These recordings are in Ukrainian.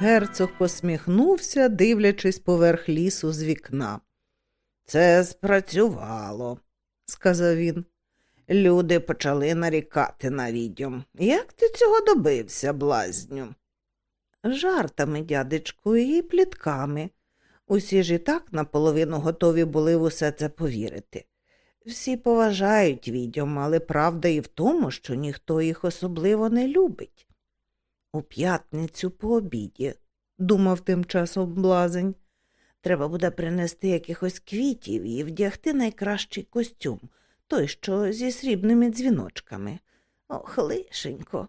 Герцог посміхнувся, дивлячись поверх лісу з вікна. Це спрацювало, сказав він. Люди почали нарікати на відьом. Як ти цього добився, блазню? Жартами, дядечку, і плітками. Усі ж і так наполовину готові були в усе це повірити. Всі поважають відьом, але правда і в тому, що ніхто їх особливо не любить. У п'ятницю по обіді, думав тим часом блазень. Треба буде принести якихось квітів і вдягти найкращий костюм, той, що зі срібними дзвіночками. Ох, лишенько.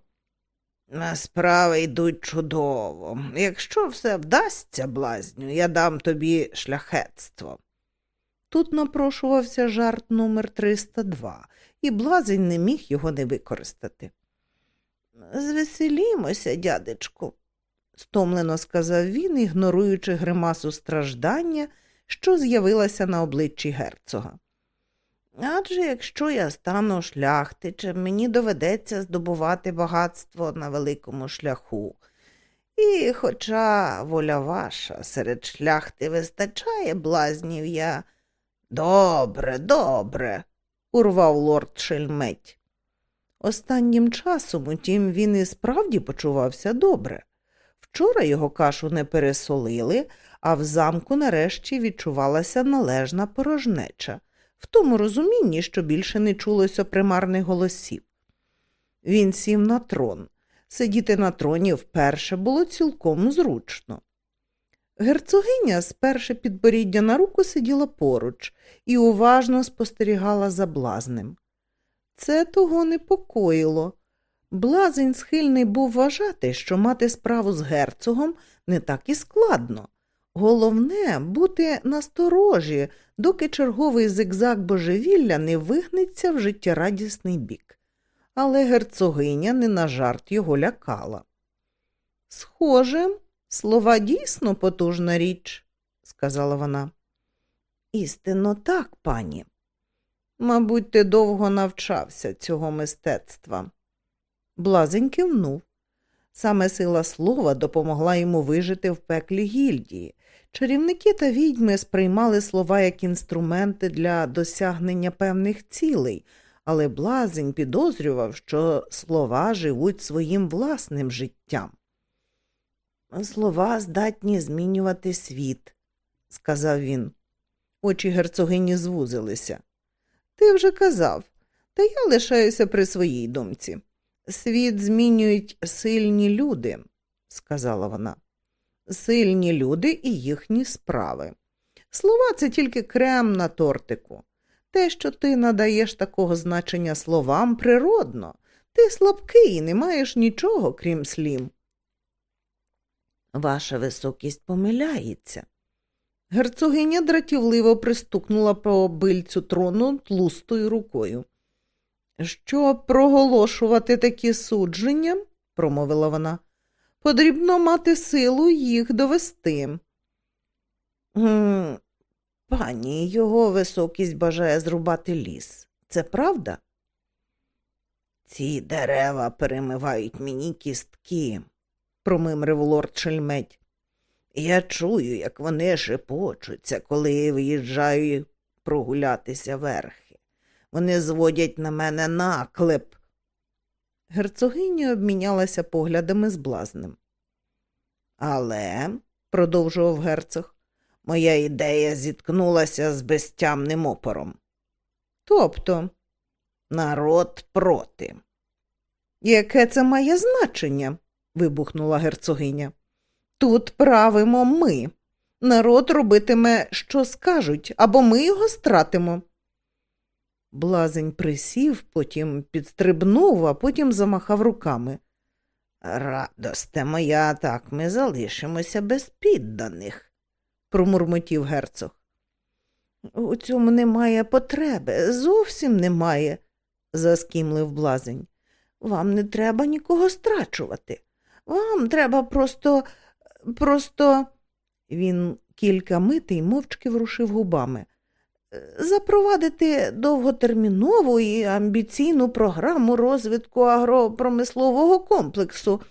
На Справи йдуть чудово. Якщо все вдасться, блазню, я дам тобі шляхетство. Тут напрошувався жарт номер 302, і блазень не міг його не використати. Звеселімося, дядечку, стомлено сказав він, ігноруючи гримасу страждання, що з'явилася на обличчі герцога. Адже якщо я стану шляхтичем, мені доведеться здобувати багатство на великому шляху. І, хоча воля ваша серед шляхти вистачає, блазнів я. Добре, добре, урвав лорд Шельметь. Останнім часом, утім, він і справді почувався добре. Вчора його кашу не пересолили, а в замку нарешті відчувалася належна порожнеча, в тому розумінні, що більше не чулося примарних голосів. Він сів на трон. Сидіти на троні вперше було цілком зручно. Герцогиня, сперши підборіддя на руку, сиділа поруч і уважно спостерігала за блазнем. Це того непокоїло. Блазень схильний був вважати, що мати справу з герцогом не так і складно. Головне бути насторожі, доки черговий зигзаг божевілля не вигнеться в життєрадісний бік. Але герцогиня не на жарт його лякала. Схоже, слова дійсно потужна річ, сказала вона. Істинно так, пані. Мабуть, ти довго навчався цього мистецтва. Блазень кивнув. Саме сила слова допомогла йому вижити в пеклі гільдії. Чарівники та відьми сприймали слова як інструменти для досягнення певних цілей, але блазень підозрював, що слова живуть своїм власним життям. Слова здатні змінювати світ, сказав він. Очі герцогині звузилися. Ти вже казав, та я лишаюся при своїй думці. Світ змінюють сильні люди, сказала вона. Сильні люди і їхні справи. Слова це тільки крем на тортику. Те, що ти надаєш такого значення словам, природно. Ти слабкий і не маєш нічого, крім слів. Ваша високість помиляється. Герцогиня дратівливо пристукнула по бильцю трону тлустою рукою. Щоб проголошувати такі судження, промовила вона, потрібно мати силу їх довести. Пані, його високість бажає зрубати ліс. Це правда? Ці дерева перемивають мені кістки, промимрив лорд Шельметь. Я чую, як вони шепочуться, коли я виїжджаю прогулятися верхи. Вони зводять на мене наклеп. Герцогиня обмінялася поглядами з блазнем. Але, продовжував герцог, моя ідея зіткнулася з безтямним опором. Тобто народ проти. Яке це має значення? Вибухнула герцогиня. Тут правимо ми. Народ робитиме, що скажуть, або ми його стратимо. Блазень присів, потім підстрибнув, а потім замахав руками. Радосте моя, так ми залишимося без підданих, промурмотів герцог. У цьому немає потреби, зовсім немає, заскімлив блазень. Вам не треба нікого страчувати. Вам треба просто, просто. Він кілька митей мовчки врушив губами. запровадити довготермінову і амбіційну програму розвитку агропромислового комплексу,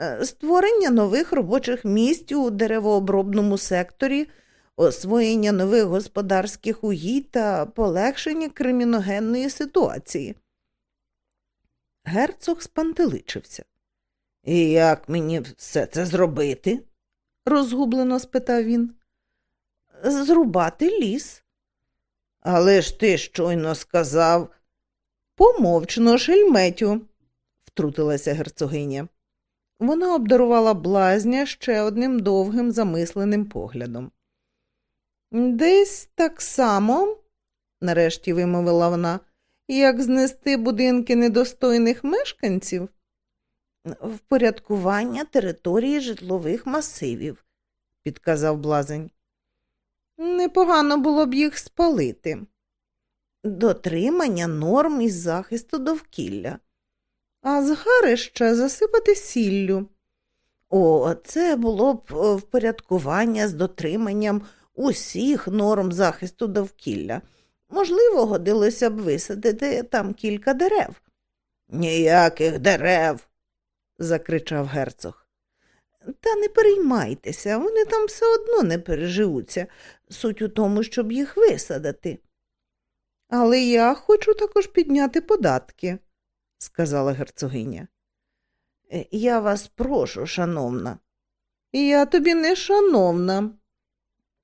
е, створення нових робочих місць у деревообробному секторі, освоєння нових господарських угідь та полегшення криміногенної ситуації. Герцог спантеличився. І як мені все це зробити? розгублено спитав він. Зрубати ліс. Але ж ти щойно сказав помовчно шельметю, втрутилася герцогиня. Вона обдарувала блазня ще одним довгим замисленим поглядом. Десь так само, нарешті вимовила вона, як знести будинки недостойних мешканців, впорядкування території житлових масивів, підказав блазень. Непогано було б їх спалити. Дотримання норм із захисту довкілля, а згарища засипати сіллю. О, це було б е, впорядкування з дотриманням усіх норм захисту довкілля. Можливо, годилося б висадити там кілька дерев. Ніяких дерев. Закричав герцог. Та не переймайтеся, вони там все одно не переживуться. Суть у тому, щоб їх висадити. Але я хочу також підняти податки, сказала герцогиня. «Е, я вас прошу, шановна. Я тобі не шановна.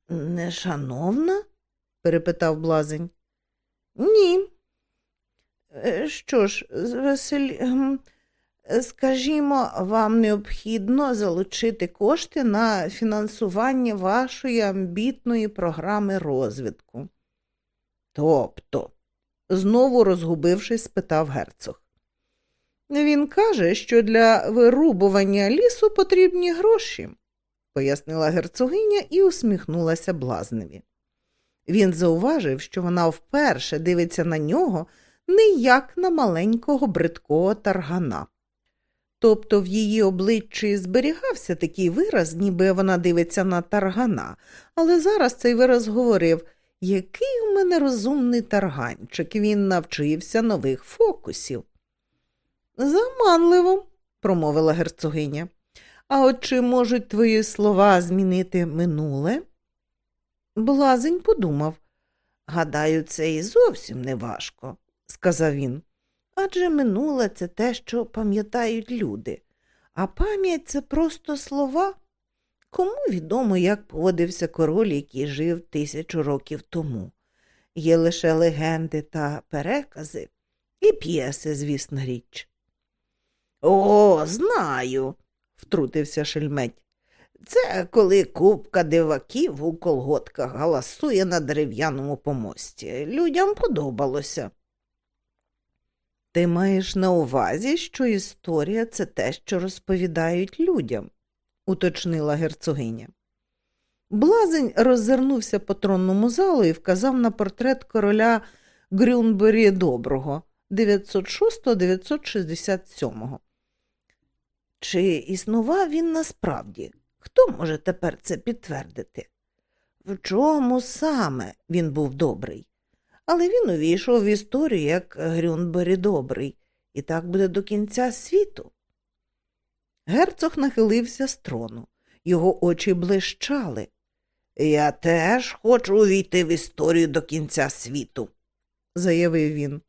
Не шановна? перепитав блазень. Ні. Е, що ж, Василь, ем, Скажімо, вам необхідно залучити кошти на фінансування вашої амбітної програми розвитку. Тобто, знову розгубившись, спитав герцог. Він каже, що для вирубування лісу потрібні гроші, пояснила герцогиня і усміхнулася блазневі. Він зауважив, що вона вперше дивиться на нього не як на маленького бридкого таргана. Тобто в її обличчі зберігався такий вираз, ніби вона дивиться на таргана, але зараз цей вираз говорив який у мене розумний тарганчик, він навчився нових фокусів. Заманливо, промовила герцогиня. А от чи можуть твої слова змінити минуле? Блазень подумав. Гадаю, це і зовсім не важко, сказав він. Адже минуле це те, що пам'ятають люди, а пам'ять це просто слова. Кому відомо, як поводився король, який жив тисячу років тому. Є лише легенди та перекази і п'єси, звісна річ. О, знаю, втрутився шельметь. Це коли купка диваків у колготках галасує на дерев'яному помості. Людям подобалося. Ти маєш на увазі, що історія це те, що розповідають людям, уточнила герцогиня. Блазень роззирнувся по тронному залу і вказав на портрет короля Грюнбері Доброго 906-967. Чи існував він насправді? Хто може тепер це підтвердити? В чому саме він був добрий? Але він увійшов в історію як Грюнбері добрий, і так буде до кінця світу. Герцог нахилився з трону, його очі блищали. Я теж хочу увійти в історію до кінця світу, заявив він.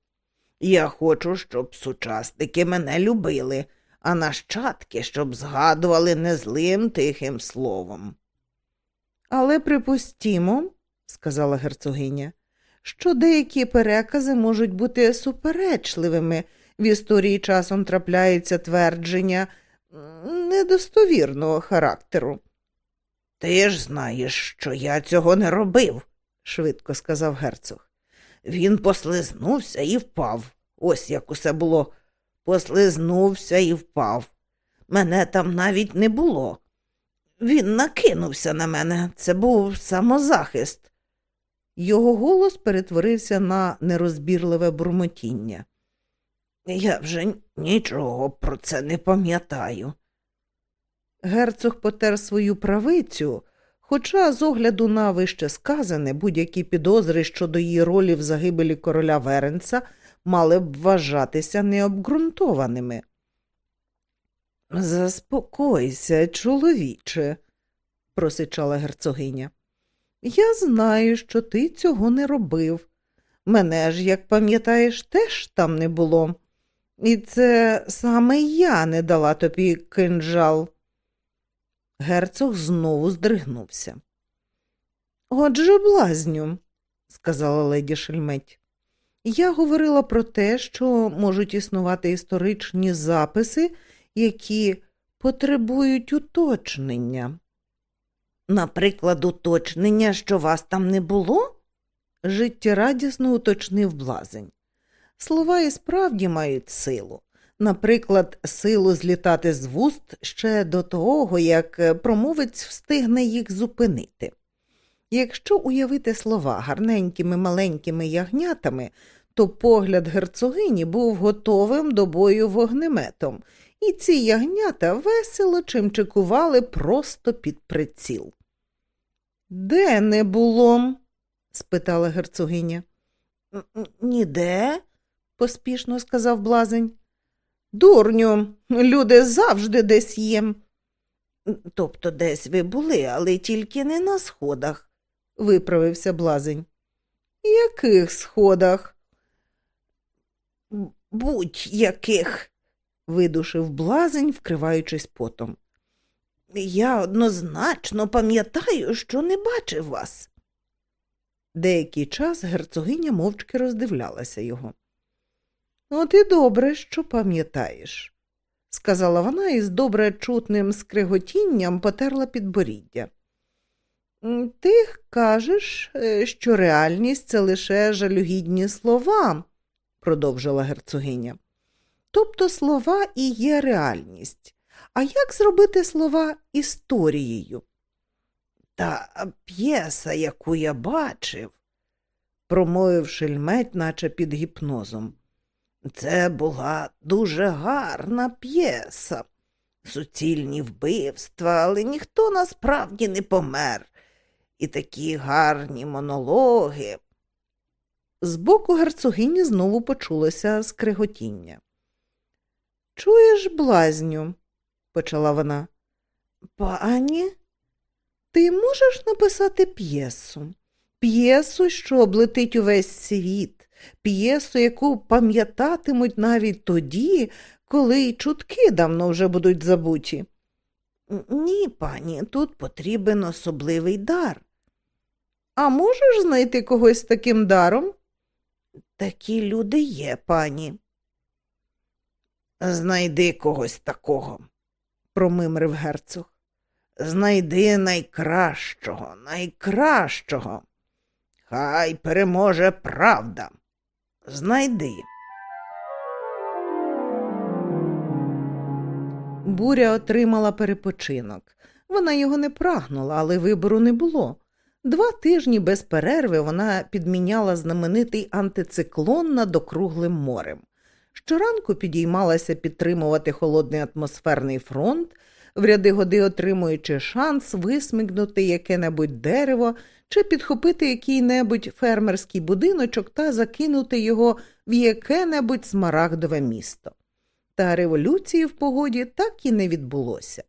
Я хочу, щоб сучасники мене любили, а нащадки, щоб згадували незлим тихим словом. Але припустімо, сказала герцогиня, що деякі перекази можуть бути суперечливими. В історії часом трапляються твердження недостовірного характеру. Ти ж знаєш, що я цього не робив, швидко сказав герцог. Він послизнувся і впав. Ось як усе було. Послизнувся і впав. Мене там навіть не було. Він накинувся на мене. Це був самозахист. Його голос перетворився на нерозбірливе бурмотіння. Я вже нічого про це не пам'ятаю. Герцог потер свою правицю, Хоча, з огляду на вище сказане, будь-які підозри щодо її ролі в загибелі короля Веренца мали б вважатися необґрунтованими. Заспокойся, чоловіче, просичала герцогиня. Я знаю, що ти цього не робив. Мене ж, як пам'ятаєш, теж там не було. І це саме я не дала тобі кинджал. Герцог знову здригнувся. Отже, блазню, сказала леді Шельметь, я говорила про те, що можуть існувати історичні записи, які потребують уточнення. Наприклад, уточнення, що вас там не було? життєрадісно уточнив блазень. Слова і справді мають силу. Наприклад, силу злітати з вуст ще до того, як промовець встигне їх зупинити. Якщо уявити слова гарненькими маленькими ягнятами, то погляд герцогині був готовим до бою вогнеметом, і ці ягнята весело чимчикували просто під приціл. Де не було? спитала герцогиня. Ніде, поспішно сказав блазень. Дурню, люди завжди десь є. Тобто десь ви були, але тільки не на сходах, виправився блазень. Яких сходах? Будь-яких, видушив блазень, вкриваючись потом. Я однозначно пам'ятаю, що не бачив вас. Деякий час герцогиня мовчки роздивлялася його. От і добре, що пам'ятаєш, сказала вона і з добре чутним скриготінням потерла підборіддя. Ти кажеш, е, що реальність це лише жалюгідні слова, продовжила герцогиня. Тобто слова і є реальність. А як зробити слова історією? Та п'єса, яку я бачив, промовив шельметь, наче під гіпнозом. Це була дуже гарна п'єса, суцільні вбивства, але ніхто насправді не помер. І такі гарні монологи. Збоку герцогині знову почулося скриготіння. Чуєш, блазню, почала вона. Пані, ти можеш написати п'єсу, п'єсу, що облетить увесь світ, п'єсу, яку пам'ятатимуть навіть тоді, коли й чутки давно вже будуть забуті. Ні, пані, тут потрібен особливий дар. А можеш знайти когось таким даром? Такі люди є, пані. Знайди когось такого, промимрив герцог. Знайди найкращого, найкращого. Хай переможе правда. Знайди. Буря отримала перепочинок. Вона його не прагнула, але вибору не було. Два тижні без перерви вона підміняла знаменитий антициклон над округлим морем. Щоранку підіймалася підтримувати холодний атмосферний фронт, в ряди годи отримуючи шанс висмикнути яке-небудь дерево чи підхопити який-небудь фермерський будиночок та закинути його в яке-небудь смарагдове місто. Та революції в погоді так і не відбулося.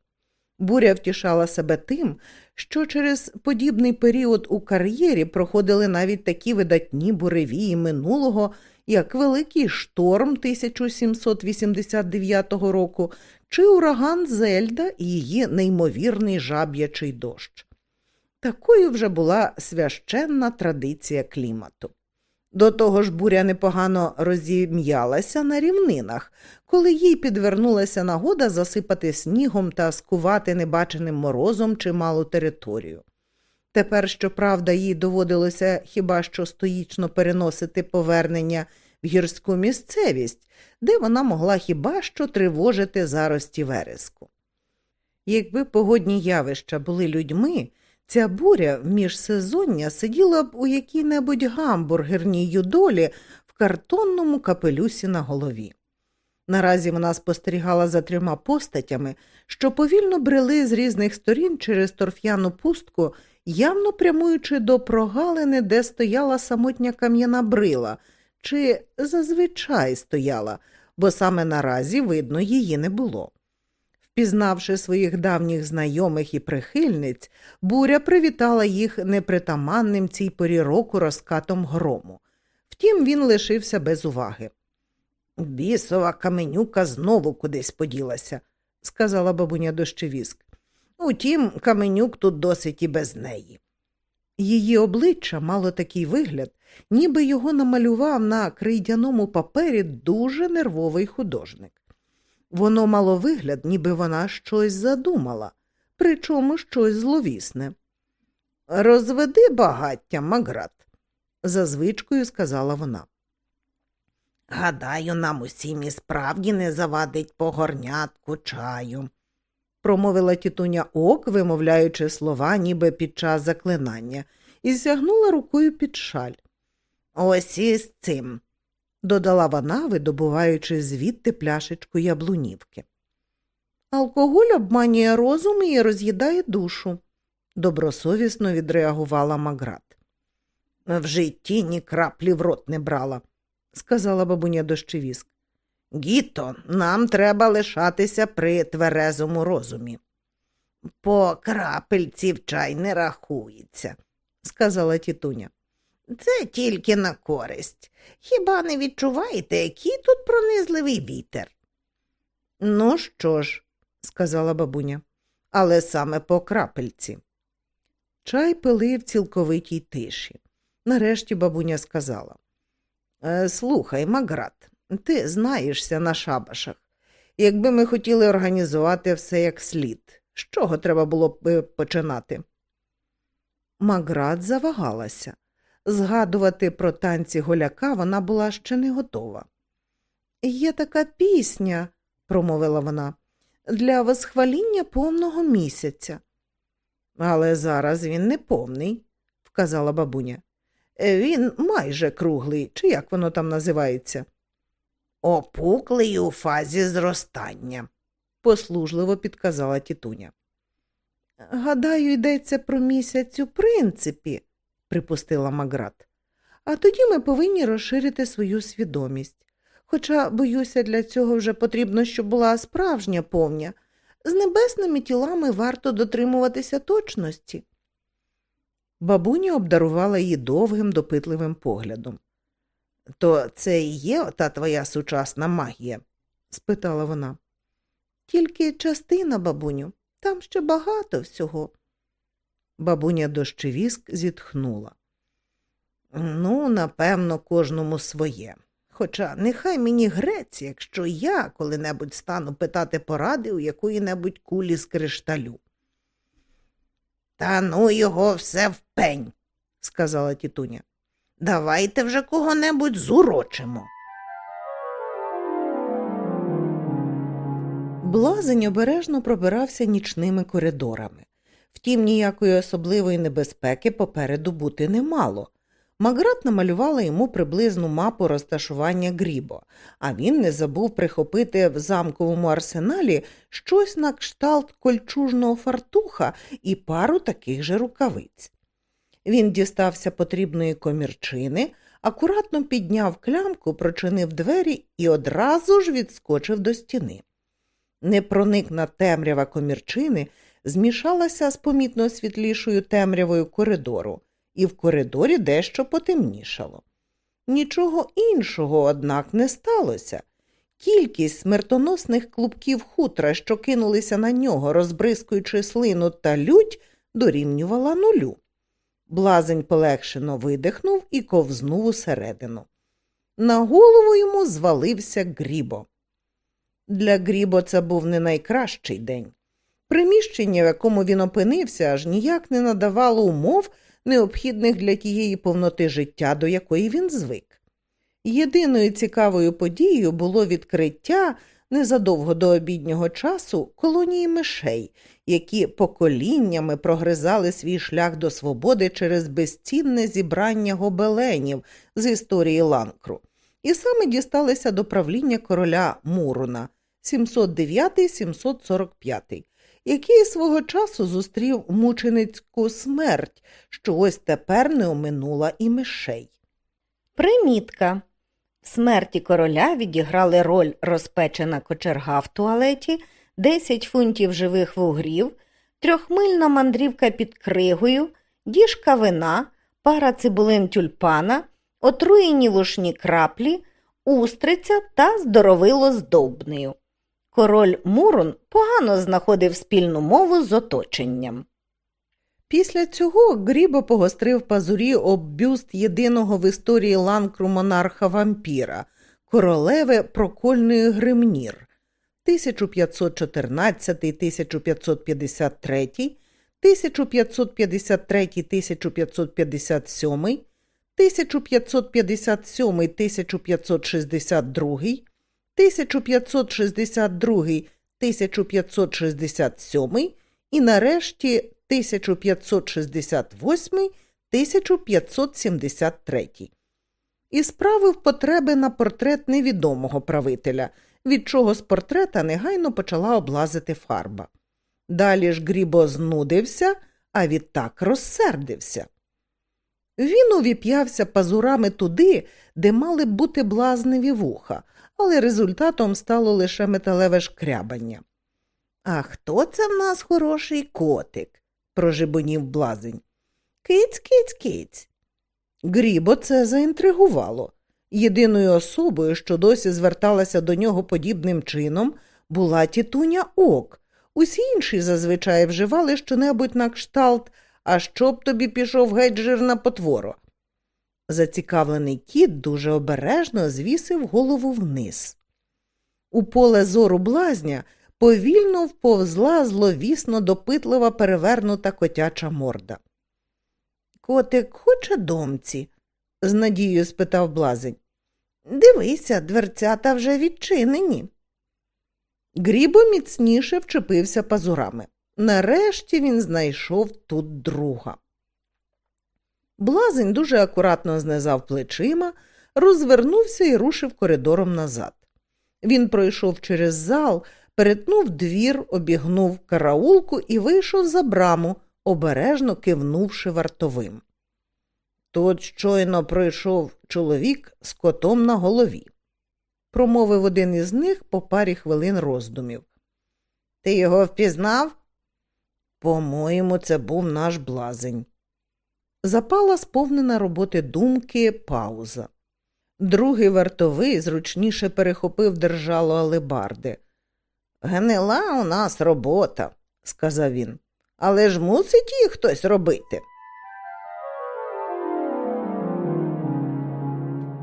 Буря втішала себе тим, що через подібний період у кар'єрі проходили навіть такі видатні буревії минулого, як Великий шторм 1789 року чи ураган Зельда і її неймовірний жаб'ячий дощ. Такою вже була священна традиція клімату. До того ж, буря непогано розім'ялася на рівнинах, коли їй підвернулася нагода засипати снігом та скувати небаченим морозом чималу територію. Тепер, щоправда, їй доводилося хіба що стоїчно переносити повернення в гірську місцевість, де вона могла хіба що тривожити зарості вереску. Якби погодні явища були людьми, ця буря в міжсезоння сиділа б у якій-небудь гамбургерній юдолі в картонному капелюсі на голові. Наразі вона спостерігала за трьома постатями, що повільно брели з різних сторін через торф'яну пустку явно прямуючи до прогалини, де стояла самотня кам'яна брила, чи зазвичай стояла, бо саме наразі видно її не було. Впізнавши своїх давніх знайомих і прихильниць, буря привітала їх непритаманним цій порі року розкатом грому. Втім, він лишився без уваги. Бісова каменюка знову кудись поділася, сказала бабуня дощевіск. Утім, каменюк тут досить і без неї. Її обличчя мало такий вигляд, ніби його намалював на крейдяному папері дуже нервовий художник. Воно мало вигляд, ніби вона щось задумала, причому щось зловісне. Розведи багаття, Маград, за звичкою сказала вона. Гадаю, нам усім і справді не завадить по горнятку чаю, промовила тітуня ок, вимовляючи слова, ніби під час заклинання, і сягнула рукою під шаль. Ось із цим, додала вона, видобуваючи звідти пляшечку яблунівки. Алкоголь обманює розум і роз'їдає душу, добросовісно відреагувала Маград. В житті ні краплі в рот не брала, сказала бабуня дощевіск. Гіто, нам треба лишатися при тверезому розумі. По крапельці в чай не рахується, сказала тітуня. Це тільки на користь. Хіба не відчуваєте, який тут пронизливий вітер? Ну що ж, сказала бабуня, але саме по крапельці. Чай пили в цілковитій тиші. Нарешті бабуня сказала «Е, Слухай, Маград, ти знаєшся на шабашах. Якби ми хотіли організувати все як слід, з чого треба було б е, починати? Маград завагалася. Згадувати про танці голяка вона була ще не готова. Є така пісня, промовила вона, для восхваління повного місяця. Але зараз він не повний, вказала бабуня. Він майже круглий, чи як воно там називається? Опуклий у фазі зростання, послужливо підказала тітуня. Гадаю, йдеться про місяць у принципі, припустила Маград. А тоді ми повинні розширити свою свідомість. Хоча, боюся, для цього вже потрібно, щоб була справжня повня. З небесними тілами варто дотримуватися точності. Бабуня обдарувала її довгим, допитливим поглядом. То це і є та твоя сучасна магія? спитала вона. Тільки частина, бабуню, там ще багато всього. Бабуня дощевіск зітхнула. Ну, напевно, кожному своє. Хоча нехай мені грець, якщо я коли-небудь стану питати поради у якої-небудь кулі з кришталю. Та ну його все в пень, сказала тітуня. Давайте вже кого-небудь зурочимо. Блазень обережно пробирався нічними коридорами. Втім, ніякої особливої небезпеки попереду бути не мало. Маград намалювала йому приблизну мапу розташування Грібо, а він не забув прихопити в замковому арсеналі щось на кшталт кольчужного фартуха і пару таких же рукавиць. Він дістався потрібної комірчини, акуратно підняв клямку, прочинив двері і одразу ж відскочив до стіни. Непроникна темрява комірчини змішалася з помітно світлішою темрявою коридору і в коридорі дещо потемнішало. Нічого іншого, однак, не сталося. Кількість смертоносних клубків хутра, що кинулися на нього, розбризкуючи слину та лють, дорівнювала нулю. Блазень полегшено видихнув і ковзнув усередину. На голову йому звалився Грібо. Для Грібо це був не найкращий день. Приміщення, в якому він опинився, аж ніяк не надавало умов необхідних для тієї повноти життя, до якої він звик. Єдиною цікавою подією було відкриття незадовго до обіднього часу колонії мишей, які поколіннями прогризали свій шлях до свободи через безцінне зібрання гобеленів з історії ланкру, і саме дісталися до правління короля Муруна 709-745 який свого часу зустрів мученицьку смерть, що ось тепер не оминула і мишей. Примітка. В смерті короля відіграли роль розпечена кочерга в туалеті, 10 фунтів живих вугрів, трьохмильна мандрівка під кригою, діжка вина, пара цибулин тюльпана, отруєні лушні краплі, устриця та здоровило з довбнею. Король Мурун погано знаходив спільну мову з оточенням. Після цього Грібо погострив пазурі об бюст єдиного в історії ланкру монарха вампіра, королеви прокольної Гримнір 1514-1553, 1553-1557, 1557-1562, 1562-1567 і нарешті 1568-1573 і справив потреби на портрет невідомого правителя, від чого з портрета негайно почала облазити фарба. Далі ж Грібо знудився, а відтак розсердився. Він увіп'явся пазурами туди, де мали бути блазневі вуха, але результатом стало лише металеве шкрябання. А хто це в нас хороший котик? прожибонів блазень. Киць, киць, киць. Грібо це заінтригувало. Єдиною особою, що досі зверталася до нього подібним чином, була тітуня ок. Усі інші зазвичай вживали щонебудь на кшталт, а щоб тобі пішов геть жирна потворо. Зацікавлений кіт дуже обережно звісив голову вниз. У поле зору блазня повільно вповзла зловісно допитлива перевернута котяча морда. Котик хоче домці? з надією спитав блазень. Дивися, дверцята вже відчинені. Грібо міцніше вчепився пазурами. Нарешті він знайшов тут друга. Блазень дуже акуратно знизав плечима, розвернувся і рушив коридором назад. Він пройшов через зал, перетнув двір, обігнув караулку і вийшов за браму, обережно кивнувши вартовим. Тут щойно пройшов чоловік з котом на голові. Промовив один із них по парі хвилин роздумів. Ти його впізнав? По-моєму, це був наш блазень. Запала сповнена роботи думки пауза. Другий вартовий зручніше перехопив держало алебарди. Гнила у нас робота, сказав він, але ж мусить її хтось робити.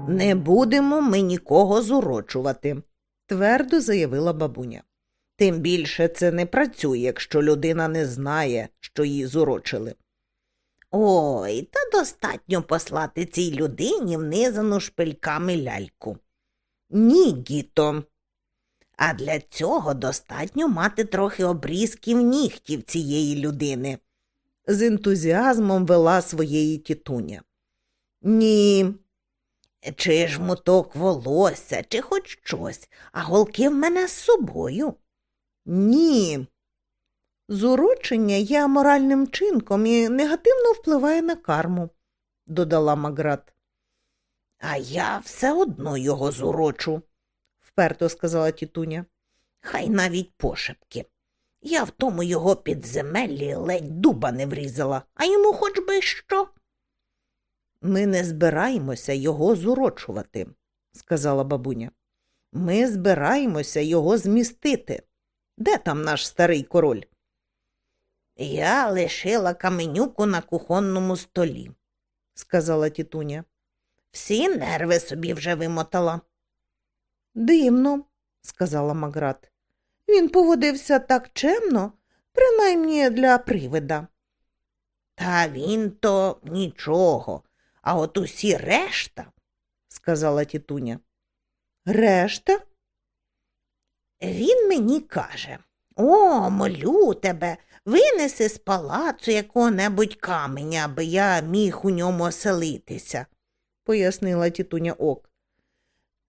Не будемо ми нікого зурочувати, твердо заявила бабуня. Тим більше це не працює, якщо людина не знає, що її зурочили. Ой, та достатньо послати цій людині внизану шпильками ляльку. Ні, гіто, а для цього достатньо мати трохи обрізків нігтів цієї людини. З ентузіазмом вела своєї тітуня. Ні. Чи ж моток волосся, чи хоч щось, а голки в мене з собою. Ні. Зурочення є моральним чинком і негативно впливає на карму, додала Маград. А я все одно його зурочу, вперто сказала тітуня. Хай навіть пошепки. Я в тому його підземеллі ледь дуба не врізала, а йому хоч би що. Ми не збираємося його зурочувати, сказала бабуня. Ми збираємося його змістити. Де там наш старий король? Я лишила каменюку на кухонному столі, сказала тітуня. Всі нерви собі вже вимотала. Дивно, сказала Маград. Він поводився так чемно, принаймні для привида. Та він то нічого, а от усі решта, сказала тітуня. Решта? Він мені каже О, молю тебе, винеси з палацу якого-небудь каменя, аби я міг у ньому оселитися, пояснила тітуня ок.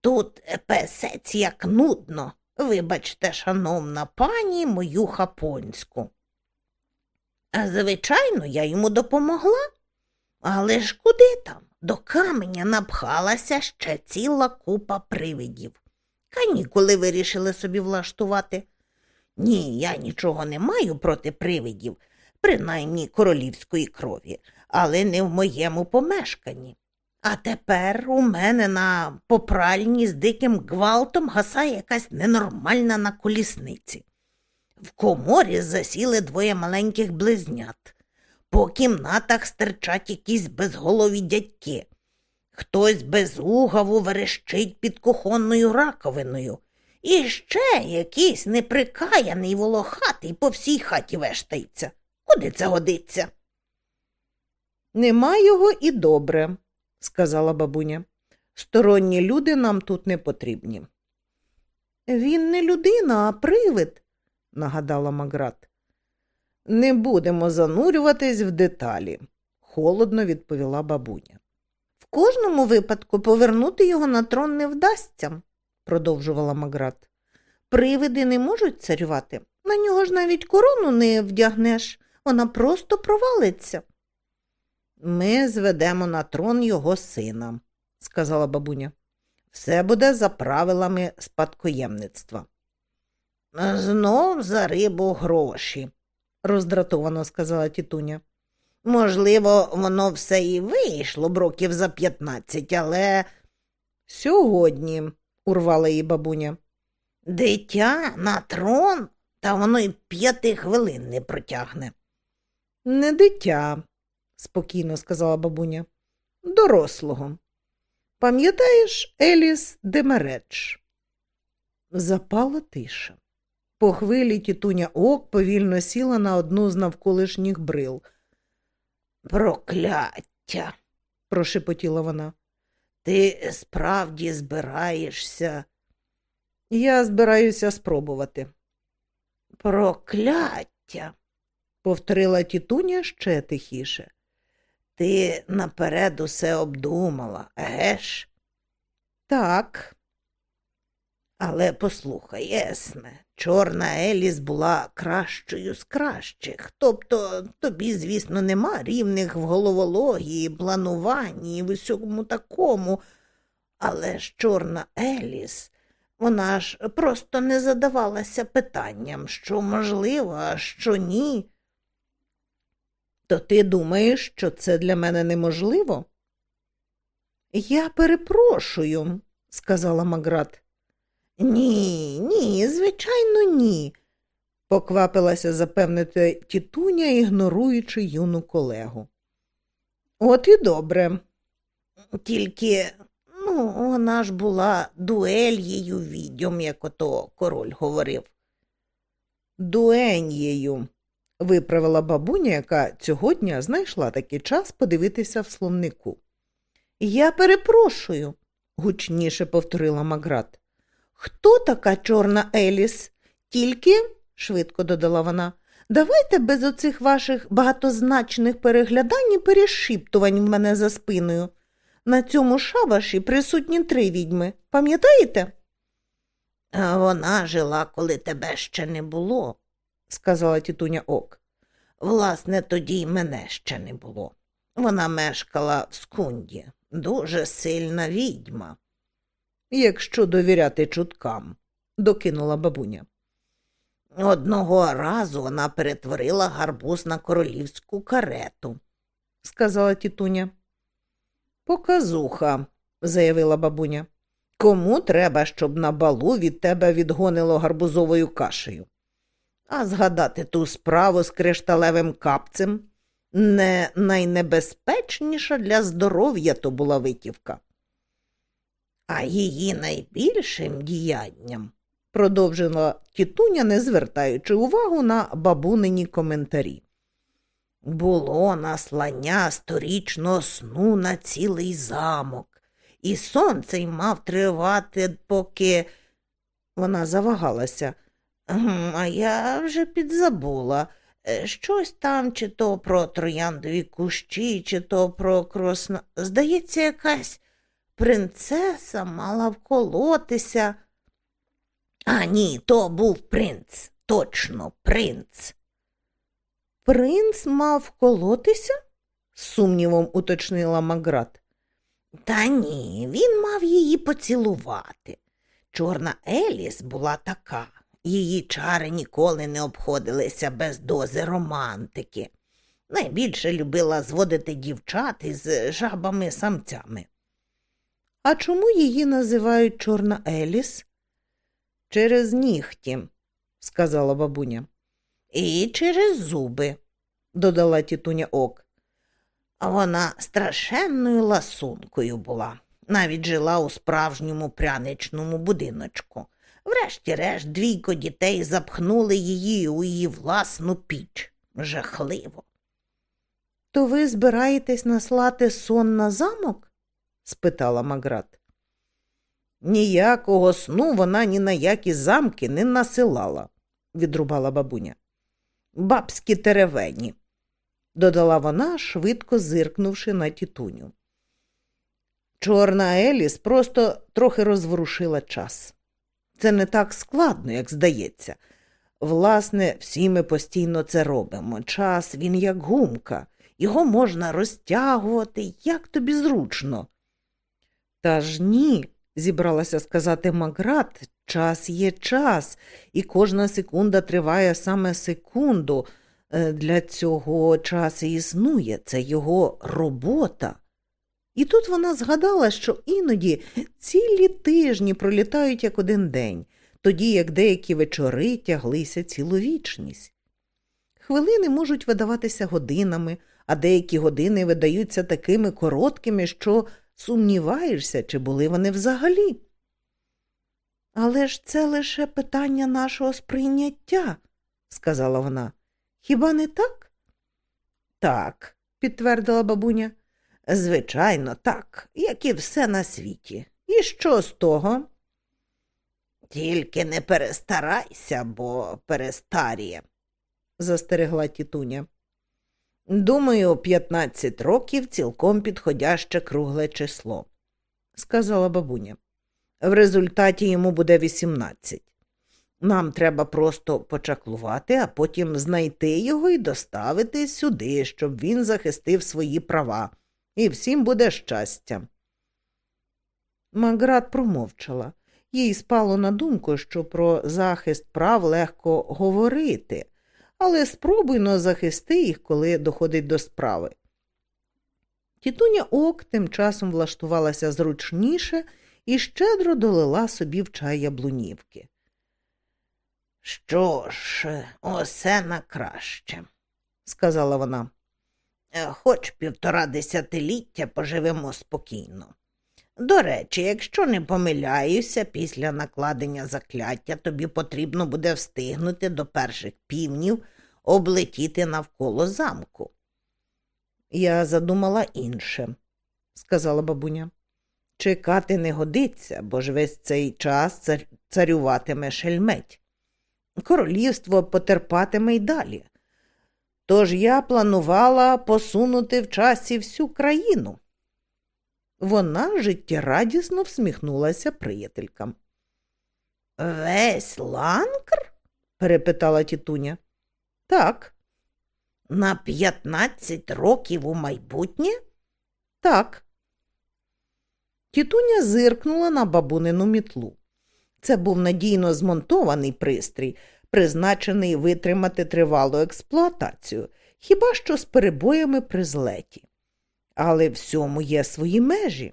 Тут песець як нудно, Вибачте, шановна пані, мою хапонську. А звичайно, я йому допомогла. Але ж куди там? До каменя напхалася ще ціла купа привидів. Канікули вирішили собі влаштувати. Ні, я нічого не маю проти привидів, принаймні королівської крові, але не в моєму помешканні. А тепер у мене на попральні з диким гвалтом гасає якась ненормальна на колісниці. В коморі засіли двоє маленьких близнят. По кімнатах стирчать якісь безголові дядьки. Хтось без угаву верещить під кухонною раковиною. І ще якийсь неприкаяний волохатий по всій хаті вештається. Куди це годиться? Нема його і добре, сказала бабуня. Сторонні люди нам тут не потрібні. Він не людина, а привид, нагадала Маград. Не будемо занурюватись в деталі, холодно відповіла бабуня. В кожному випадку повернути його на трон не вдасться, продовжувала Маград. Привиди не можуть царювати. На нього ж навіть корону не вдягнеш, вона просто провалиться. Ми зведемо на трон його сина, сказала бабуня. Все буде за правилами спадкоємництва. Знов за рибу гроші, роздратовано сказала тітуня. Можливо, воно все і вийшло б років за п'ятнадцять, але сьогодні, урвала її бабуня. Дитя на трон, та воно й п'яти хвилин не протягне. Не дитя, спокійно сказала бабуня. Дорослого. Пам'ятаєш Еліс Демереч? Запала тиша. По хвилі тітуня ок повільно сіла на одну з навколишніх брил. Прокляття, прошепотіла вона. Ти справді збираєшся. Я збираюся спробувати. Прокляття, повторила тітуня ще тихіше. Ти наперед усе обдумала, геш? Так. Але послухай, Есме, чорна Еліс була кращою з кращих. Тобто тобі, звісно, нема рівних в головології, плануванні і в усьому такому. Але ж чорна Еліс, вона ж просто не задавалася питанням, що можливо, а що ні. То ти думаєш, що це для мене неможливо? Я перепрошую, сказала Маград. Ні, ні, звичайно, ні, поквапилася запевнити тітуня, ігноруючи юну колегу. От і добре. Тільки, ну, вона ж була дуельєю відьом, як ото король говорив. Дуеньєю, виправила бабуня, яка цього дня знайшла такий час подивитися в словнику. Я перепрошую, гучніше повторила Маград. Хто така чорна Еліс? Тільки, швидко додала вона, давайте без оцих ваших багатозначних переглядань і перешіптувань в мене за спиною. На цьому шабаші присутні три відьми, пам'ятаєте? Вона жила, коли тебе ще не було, сказала тітуня Ок. Власне, тоді й мене ще не було. Вона мешкала в скунді, дуже сильна відьма якщо довіряти чуткам, докинула бабуня. Одного разу вона перетворила гарбуз на королівську карету, сказала тітуня. Показуха, заявила бабуня. Кому треба, щоб на балу від тебе відгонило гарбузовою кашею? А згадати ту справу з кришталевим капцем не найнебезпечніша для здоров'я то була витівка а її найбільшим діянням, продовжила тітуня, не звертаючи увагу на бабунині коментарі. Було наслання сторічного сну на цілий замок, і сонце й мав тривати, поки вона завагалася. А я вже підзабула. Е, щось там, чи то про трояндові кущі, чи то про кросна. Здається, якась принцеса мала вколотися. А ні, то був принц, точно принц. Принц мав колотися? з сумнівом уточнила Маград. Та ні, він мав її поцілувати. Чорна Еліс була така, її чари ніколи не обходилися без дози романтики. Найбільше любила зводити дівчат із жабами-самцями. А чому її називають Чорна Еліс? Через нігті, сказала бабуня. І через зуби, додала тітуня ок. Вона страшенною ласункою була, навіть жила у справжньому пряничному будиночку. Врешті-решт двійко дітей запхнули її у її власну піч. Жахливо. То ви збираєтесь наслати сон на замок? Спитала Маград. Ніякого сну вона ні на які замки не насилала, відрубала бабуня. Бабські теревені, додала вона, швидко зиркнувши на тітуню. Чорна Еліс просто трохи розворушила час. Це не так складно, як здається. Власне, всі ми постійно це робимо. Час він як гумка, його можна розтягувати, як тобі зручно. Та ж ні, зібралася сказати Маград, час є час, і кожна секунда триває саме секунду. Е, для цього час існує, це його робота. І тут вона згадала, що іноді цілі тижні пролітають як один день, тоді як деякі вечори тяглися цілу вічність. Хвилини можуть видаватися годинами, а деякі години видаються такими короткими, що сумніваєшся, чи були вони взагалі. Але ж це лише питання нашого сприйняття, сказала вона. Хіба не так? Так, підтвердила бабуня. Звичайно, так, як і все на світі. І що з того? Тільки не перестарайся, бо перестаріє, застерегла тітуня. Думаю, 15 років цілком підходяще кругле число, сказала бабуня. В результаті йому буде 18. Нам треба просто почаклувати, а потім знайти його і доставити сюди, щоб він захистив свої права, і всім буде щастя. Маград промовчала. Їй спало на думку, що про захист прав легко говорити, але спробуйно захисти їх, коли доходить до справи. Тітуня ок тим часом влаштувалася зручніше і щедро долила собі в чай яблунівки. Що ж, усе на краще, сказала вона. Хоч півтора десятиліття поживемо спокійно. До речі, якщо не помиляюся, після накладення закляття тобі потрібно буде встигнути до перших півнів облетіти навколо замку. Я задумала інше, сказала бабуня. Чекати не годиться, бо ж весь цей час царюватиме шельметь. Королівство потерпатиме й далі. Тож я планувала посунути в часі всю країну. Вона життєрадісно всміхнулася приятелькам. Весь ланкр? перепитала тітуня. Так. На п'ятнадцять років у майбутнє? Так. Тітуня зиркнула на бабунину мітлу. Це був надійно змонтований пристрій, призначений витримати тривалу експлуатацію, хіба що з перебоями при злеті. Але всьому є свої межі.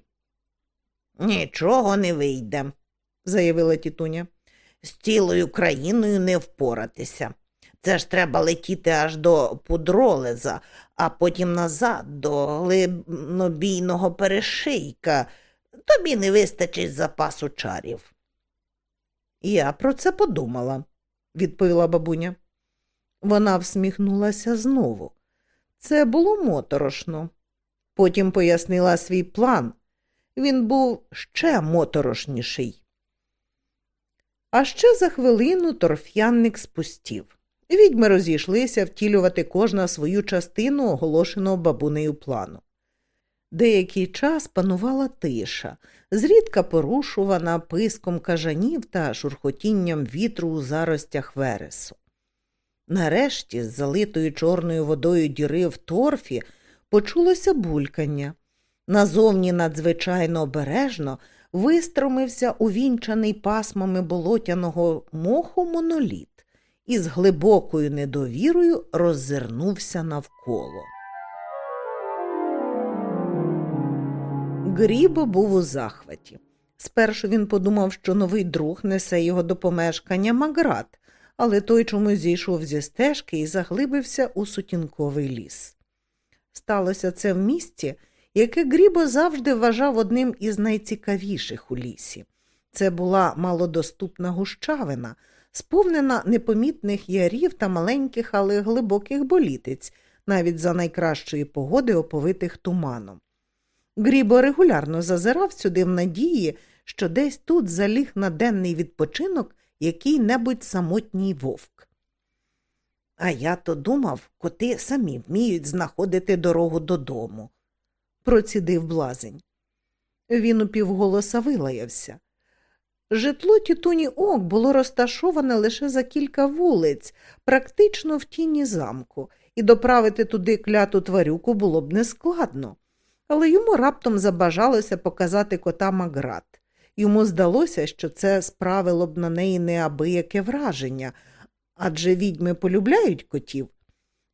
Нічого не вийде, заявила тітуня. З цілою країною не впоратися. Це ж треба летіти аж до пудролеза, а потім назад до глибнобійного перешийка. Тобі не вистачить запасу чарів. Я про це подумала, відповіла бабуня. Вона всміхнулася знову. Це було моторошно. Потім пояснила свій план. Він був ще моторошніший. А ще за хвилину торф'янник спустів. Відьми розійшлися втілювати кожна свою частину оголошеного бабунею плану. Деякий час панувала тиша, зрідка порушувана писком кажанів та шурхотінням вітру у заростях вересу. Нарешті, з залитою чорною водою діри в торфі, почулося булькання. Назовні надзвичайно обережно вистромився увінчаний пасмами болотяного моху моноліт і з глибокою недовірою роззирнувся навколо. Грібо був у захваті. Спершу він подумав, що новий друг несе його до помешкання Маград, але той чомусь зійшов зі стежки і заглибився у сутінковий ліс. Сталося це в місті, яке Грібо завжди вважав одним із найцікавіших у лісі. Це була малодоступна гущавина, сповнена непомітних ярів та маленьких, але глибоких болітиць, навіть за найкращої погоди, оповитих туманом. Грібо регулярно зазирав сюди в надії, що десь тут заліг на денний відпочинок який-небудь самотній вовк. А я то думав, коти самі вміють знаходити дорогу додому, процідив блазень. Він упівголоса вилаявся. Житло тітуні ок було розташоване лише за кілька вулиць, практично в тіні замку, і доправити туди кляту тварюку було б нескладно. Але йому раптом забажалося показати кота Маград. Йому здалося, що це справило б на неї неабияке враження, адже відьми полюбляють котів.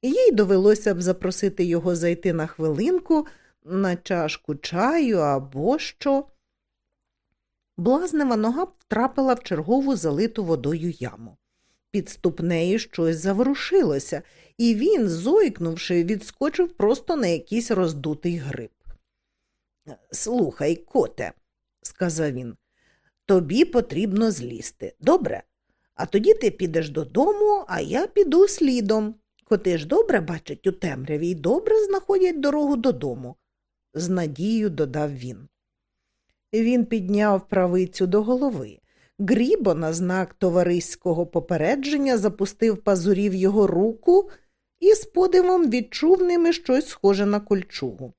Їй довелося б запросити його зайти на хвилинку на чашку чаю або що. Блазнева нога втрапила в чергову залиту водою яму. Під ступнею щось заворушилося, і він, зойкнувши, відскочив просто на якийсь роздутий гриб. Слухай, коте, сказав він, тобі потрібно злізти. Добре? А тоді ти підеш додому, а я піду слідом. Коти ж добре бачать у темряві і добре знаходять дорогу додому, з надією додав він. Він підняв правицю до голови. Грібо на знак товариського попередження запустив пазурів його руку і з подивом відчув ними щось схоже на кольчугу.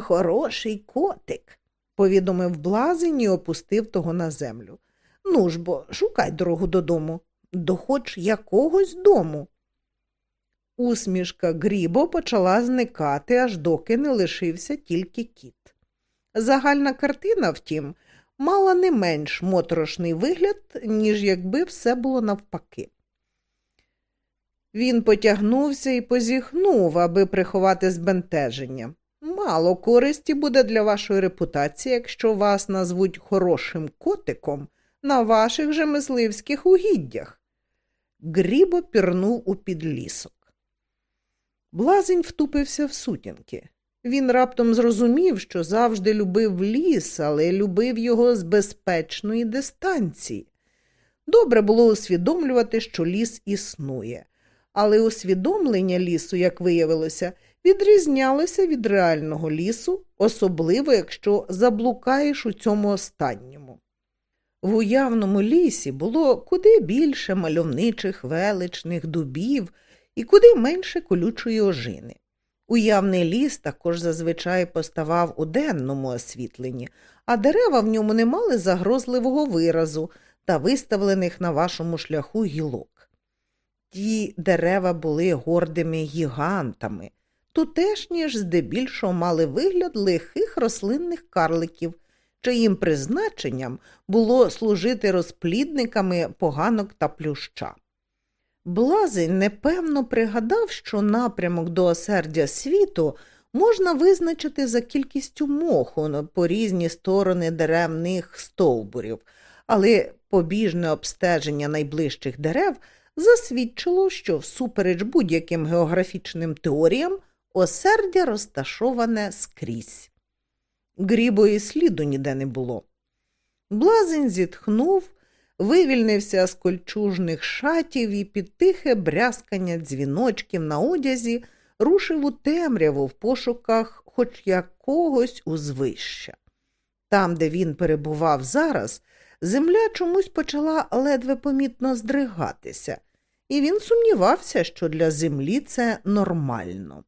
Хороший котик, повідомив блазень і опустив того на землю. Ну ж бо, шукай дорогу додому, до хоч якогось дому. Усмішка Грібо почала зникати, аж доки не лишився тільки кіт. Загальна картина, втім, мала не менш моторошний вигляд, ніж якби все було навпаки. Він потягнувся і позіхнув, аби приховати збентеження. Мало користі буде для вашої репутації, якщо вас назвуть хорошим котиком на ваших же мисливських угіддях. Грібо пірнув у підлісок. Блазень втупився в сутінки. Він раптом зрозумів, що завжди любив ліс, але любив його з безпечної дистанції. Добре було усвідомлювати, що ліс існує, але усвідомлення лісу, як виявилося, відрізнялося від реального лісу, особливо якщо заблукаєш у цьому останньому. В уявному лісі було куди більше мальовничих величних дубів і куди менше колючої ожини. Уявний ліс також зазвичай поставав у денному освітленні, а дерева в ньому не мали загрозливого виразу та виставлених на вашому шляху гілок. Ті дерева були гордими гігантами, тутешні ж здебільшого мали вигляд лихих рослинних карликів, чиїм призначенням було служити розплідниками поганок та плюща. Блазень непевно пригадав, що напрямок до осердя світу можна визначити за кількістю моху по різні сторони деревних стовбурів, але побіжне обстеження найближчих дерев засвідчило, що всупереч будь-яким географічним теоріям осердя розташоване скрізь. Грібої сліду ніде не було. Блазень зітхнув вивільнився з кольчужних шатів і під тихе брязкання дзвіночків на одязі рушив у темряву в пошуках хоч якогось узвища. Там, де він перебував зараз, земля чомусь почала ледве помітно здригатися, і він сумнівався, що для землі це нормально.